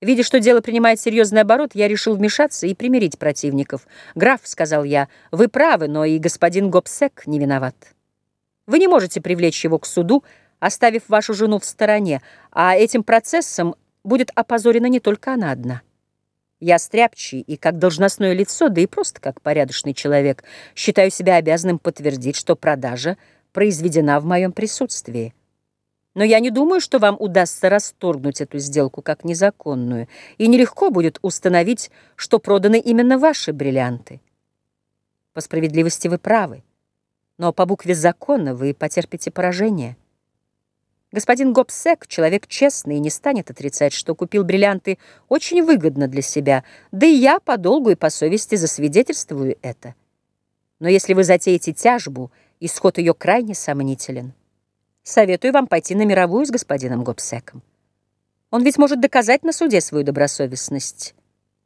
Видя, что дело принимает серьезный оборот, я решил вмешаться и примирить противников. «Граф», — сказал я, — «вы правы, но и господин Гобсек не виноват. Вы не можете привлечь его к суду, оставив вашу жену в стороне, а этим процессом будет опозорена не только она одна. Я стряпчий и как должностное лицо, да и просто как порядочный человек, считаю себя обязанным подтвердить, что продажа произведена в моем присутствии. Но я не думаю, что вам удастся расторгнуть эту сделку как незаконную, и нелегко будет установить, что проданы именно ваши бриллианты. По справедливости вы правы, но по букве закона вы потерпите поражение. Господин Гобсек, человек честный, не станет отрицать, что купил бриллианты очень выгодно для себя, да и я по долгу и по совести засвидетельствую это. Но если вы затеете тяжбу, исход ее крайне сомнителен. Советую вам пойти на мировую с господином Гобсеком. Он ведь может доказать на суде свою добросовестность,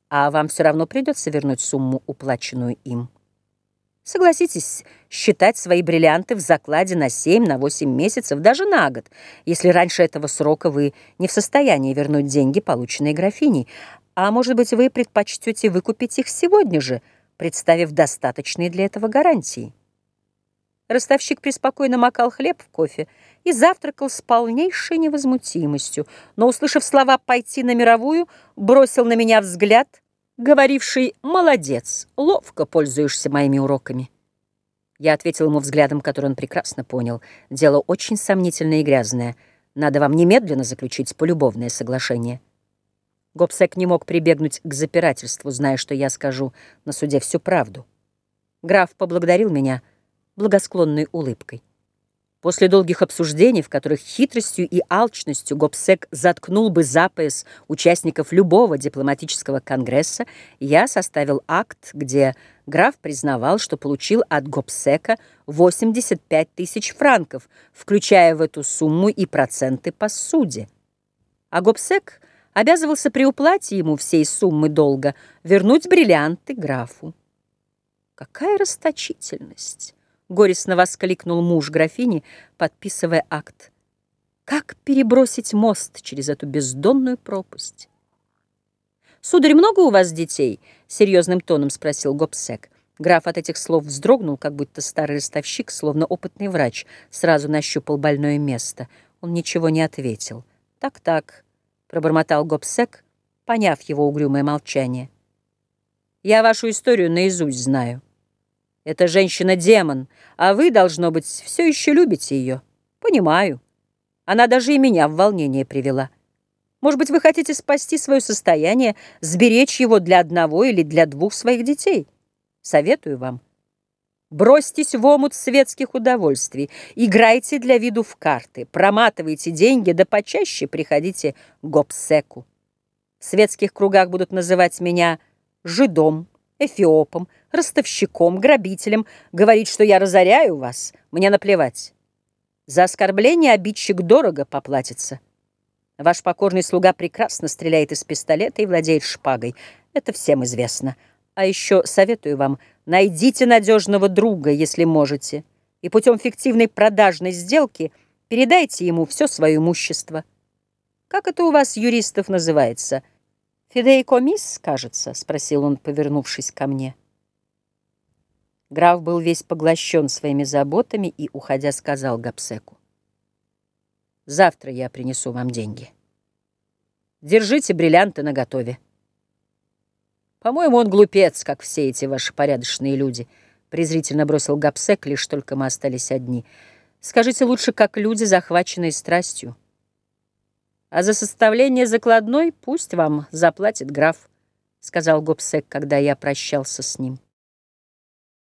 а вам все равно придется вернуть сумму, уплаченную им. Согласитесь считать свои бриллианты в закладе на 7, на 8 месяцев, даже на год, если раньше этого срока вы не в состоянии вернуть деньги, полученные графиней. А может быть, вы предпочтете выкупить их сегодня же, представив достаточные для этого гарантии. Ростовщик преспокойно макал хлеб в кофе и завтракал с полнейшей невозмутимостью, но, услышав слова «пойти на мировую», бросил на меня взгляд, говоривший «молодец, ловко пользуешься моими уроками». Я ответил ему взглядом, который он прекрасно понял. Дело очень сомнительное и грязное. Надо вам немедленно заключить полюбовное соглашение. Гобсек не мог прибегнуть к запирательству, зная, что я скажу на суде всю правду. Граф поблагодарил меня — благосклонной улыбкой. После долгих обсуждений, в которых хитростью и алчностью Гобсек заткнул бы за пояс участников любого дипломатического конгресса, я составил акт, где граф признавал, что получил от Гобсека 85 тысяч франков, включая в эту сумму и проценты по суде. А Гобсек обязывался при уплате ему всей суммы долга вернуть бриллианты графу. Какая расточительность! Горестно воскликнул муж графини, подписывая акт. Как перебросить мост через эту бездонную пропасть? «Сударь, много у вас детей?» — серьезным тоном спросил Гобсек. Граф от этих слов вздрогнул, как будто старый ростовщик, словно опытный врач, сразу нащупал больное место. Он ничего не ответил. «Так-так», — пробормотал Гобсек, поняв его угрюмое молчание. «Я вашу историю наизусть знаю». Эта женщина-демон, а вы, должно быть, все еще любите ее. Понимаю. Она даже и меня в волнение привела. Может быть, вы хотите спасти свое состояние, сберечь его для одного или для двух своих детей? Советую вам. Бросьтесь в омут светских удовольствий, играйте для виду в карты, проматывайте деньги, да почаще приходите к гопсеку. В светских кругах будут называть меня жидом, эфиопом, ростовщиком, грабителем, говорить, что я разоряю вас, мне наплевать. За оскорбление обидчик дорого поплатится. Ваш покорный слуга прекрасно стреляет из пистолета и владеет шпагой. Это всем известно. А еще советую вам, найдите надежного друга, если можете, и путем фиктивной продажной сделки передайте ему все свое имущество. Как это у вас, юристов, называется? «Фидейкомис, кажется?» — спросил он, повернувшись ко мне. Граф был весь поглощен своими заботами и, уходя, сказал Гапсеку. «Завтра я принесу вам деньги. Держите бриллианты наготове». «По-моему, он глупец, как все эти ваши порядочные люди», — презрительно бросил Гапсек, лишь только мы остались одни. «Скажите лучше, как люди, захваченные страстью. А за составление закладной пусть вам заплатит граф», — сказал Гопсек, когда я прощался с ним.